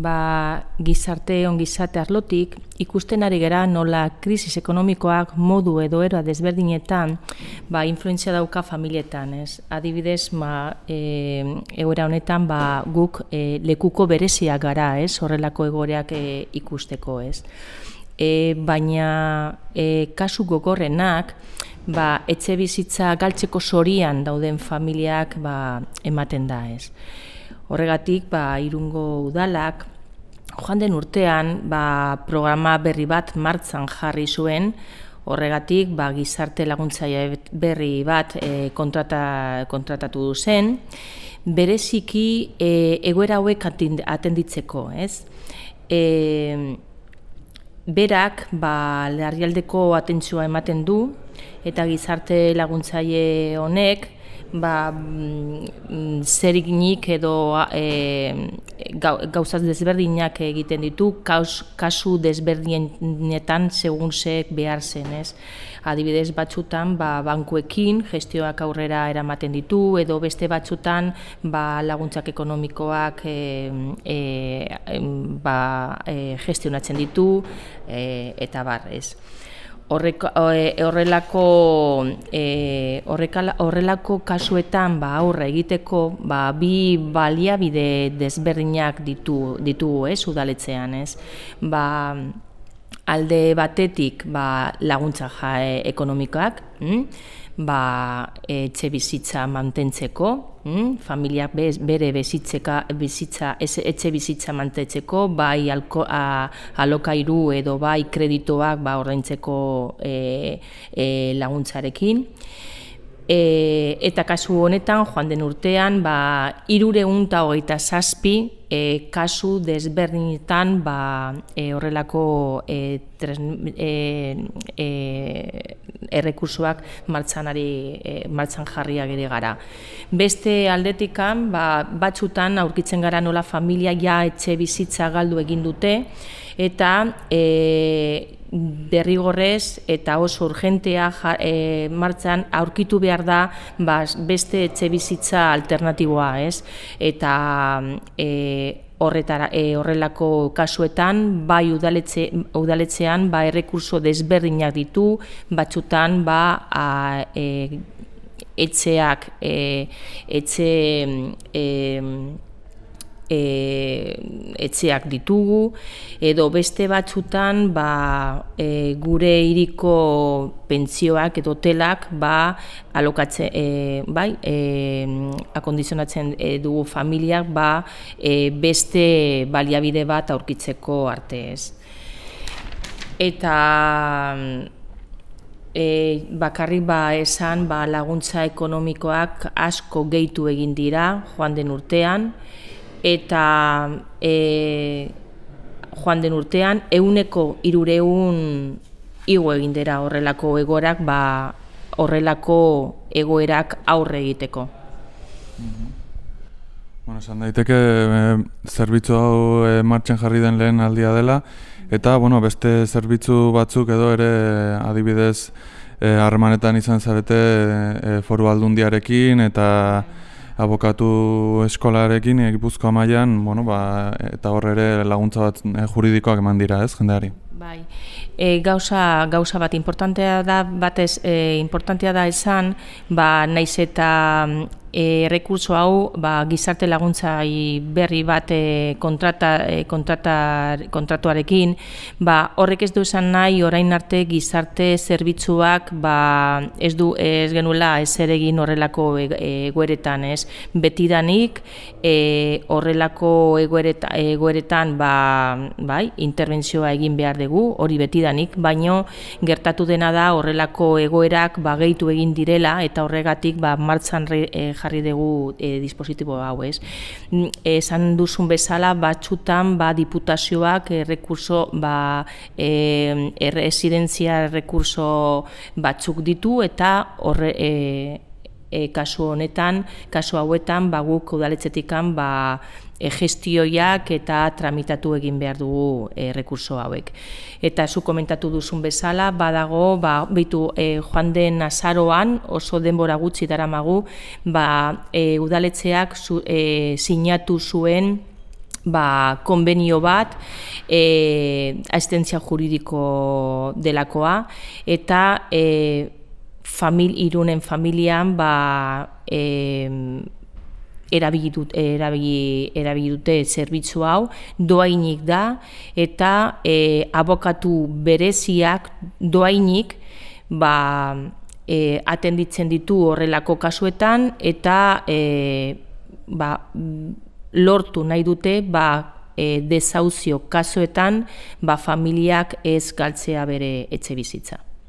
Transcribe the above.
ba, gizarte ongizate arlotik, ikusten ari gera nola krisis ekonomikoak modu edo eroa desberdinetan ba, influenzia dauka familietan. Ez? Adibidez, ma, e, egoera honetan ba, guk e, lekuko berezia gara, ez? horrelako egoreak e, ikusteko. Ez? E, baina e, kasu gogorrenak, ba, etxe bizitza galtzeko sorian dauden familiak ba, ematen da ez. Horregatik, ba, irungo udalak, joan den urtean, ba, programa berri bat martzan jarri zuen, horregatik, ba, gizarte laguntzaia berri bat e, kontrata, kontratatu zen, bereziki e, egoera hauek atenditzeko, ez? E, berak, ba, leharrialdeko atentzua ematen du, eta gizarte laguntzaile honek, ba, mm, zeriginik edo e, gauzaz desberdinak egiten ditu, kaus, kasu desberdinetan segun ze behar zen, ez? Adibidez batzutan ba, bankuekin gestioak aurrera eramaten ditu, edo beste batzutan ba, laguntzak ekonomikoak e, e, ba, e, gestionatzen ditu, e, eta bar, ez? E, horrelako e, horrelako kasuetan ba aurre egiteko ba, bi baliabide desberdinak ditu ditugu ez udaletzean ez ba, alde batetik ba, laguntza ja, ekonomikoak hm? Ba, etxe bizitza mantentzeko mm? familiak bez, bere bizitzeka, bizitza, etxe bizitza mantetzeko, bai alko, a, alokairu edo bai kreditoak ba, ordaintzeko e, e, laguntzarekin. E, eta kasu honetan, joan den urtean, ba, irure unta hogeita zazpi, e, kasu desberdinetan ba, e, horrelako e, tres, e, e, errekursoak martzan, ari, e, martzan jarriak ere gara. Beste aldetikan, ba, batzutan aurkitzen gara nola familia ja etxe bizitza galdu egin dute, eta e, derrigorrez eta oso urgentea e, martzan aurkitu behar da ba, beste etxe bizitza alternatiboa, ez? Eta e, horretara e, horrelako kasuetan bai udaletxe, udaletxean ba errekurso desberdinak ditu, batzutan ba a, e, etxeak e, etxe e, e, etxeak ditugu edo beste batzutan ba, e, gure hiriko pentsioak edo hotelak ba alokatze e, bai e, akondizionatzen e, dugu familiak ba e, beste baliabide bat aurkitzeko arte ez eta e, bakarrik ba esan ba, laguntza ekonomikoak asko gehitu egin dira joan den urtean eta e, joan den urtean euneko irureun igo egin dira horrelako egorak ba, horrelako egoerak aurre egiteko. Mhm. Bueno, esan daiteke e, zerbitzu hau e, martxen jarri den lehen aldia dela, eta bueno, beste zerbitzu batzuk edo ere adibidez e, harremanetan izan zarete e, foru aldundiarekin eta abokatu eskolarekin Gipuzkoa mailan, bueno, ba, eta hor ere laguntza bat e, juridikoak eman dira, ez, jendeari. Bai. E, gauza, gauza bat importantea da, batez e, importantea da esan, ba, naiz eta e, rekurso hau ba, gizarte laguntzai berri bat e, kontrata, e, kontrata, kontratuarekin, ba, horrek ez du esan nahi orain arte gizarte zerbitzuak ba, ez du ez genuela ez egin horrelako e, egoeretan, ez? Betidanik e, horrelako egoereta, egoeretan ba, bai, interbentzioa egin behar dugu, hori betidanik, baino gertatu dena da horrelako egoerak ba, gehitu egin direla eta horregatik ba, martzan re, e, jarri dugu e, dispositibo hau, ez. Mm, esan duzun bezala, batxutan, ba, diputazioak e, ba, e, erresidentzia rekurso batzuk ditu, eta horre, e, e, kasu honetan, kasu hauetan, ba, guk udaletzetikan, ba, e, gestioiak eta tramitatu egin behar dugu e, rekurso hauek. Eta zu komentatu duzun bezala, badago, ba, bitu, e, joan den azaroan, oso denbora gutxi daramagu, ba, e, udaletzeak zu, e, sinatu zuen ba, konbenio bat e, asistentzia juridiko delakoa eta e, famil, irunen familian ba, e, erabili dute zerbitzu hau, doainik da, eta e, abokatu bereziak doainik ba, e, atenditzen ditu horrelako kasuetan, eta e, ba, lortu nahi dute ba, e, desauzio kasuetan ba, familiak ez galtzea bere etxe bizitza.